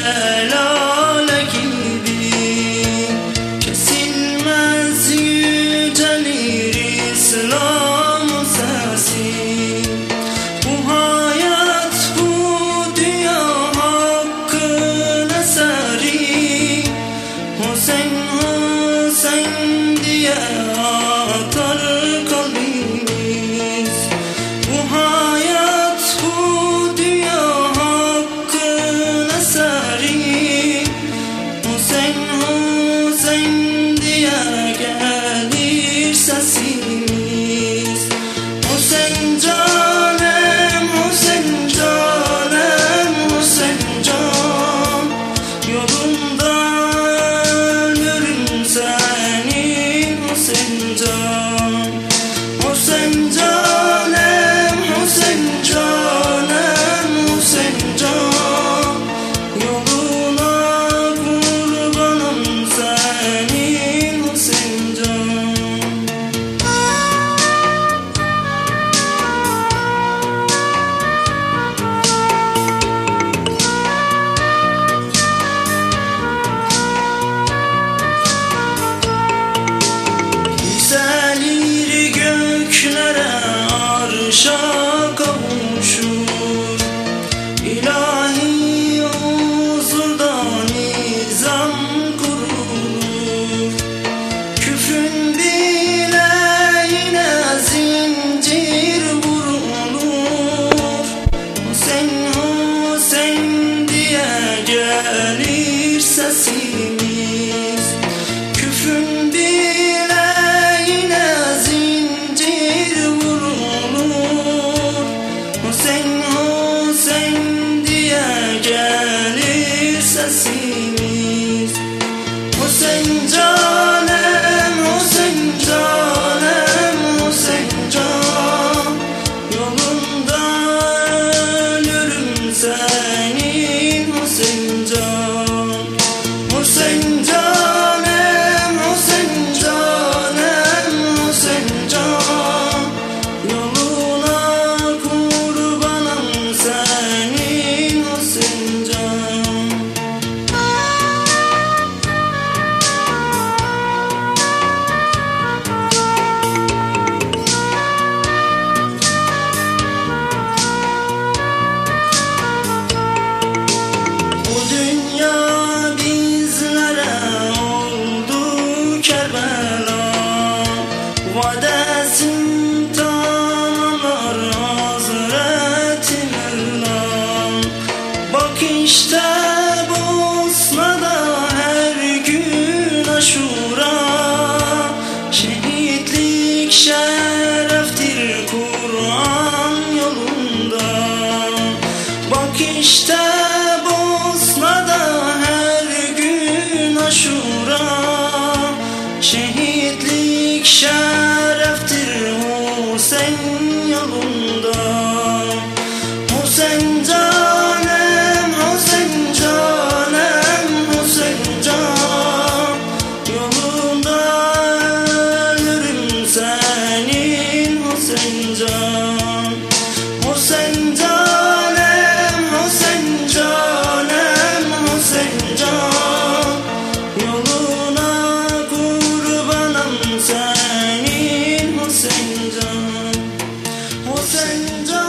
la you're the gelir sesimiz. Küfün dile yine zincir vurulur. Hüseyin Hüseyin diye gel yiğitlik şereftir Kur'an yolunda. Bak işte Bosna'da her gün aşura. Şehitlik şereftir 我等着。